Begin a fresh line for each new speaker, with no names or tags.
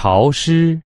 潮湿。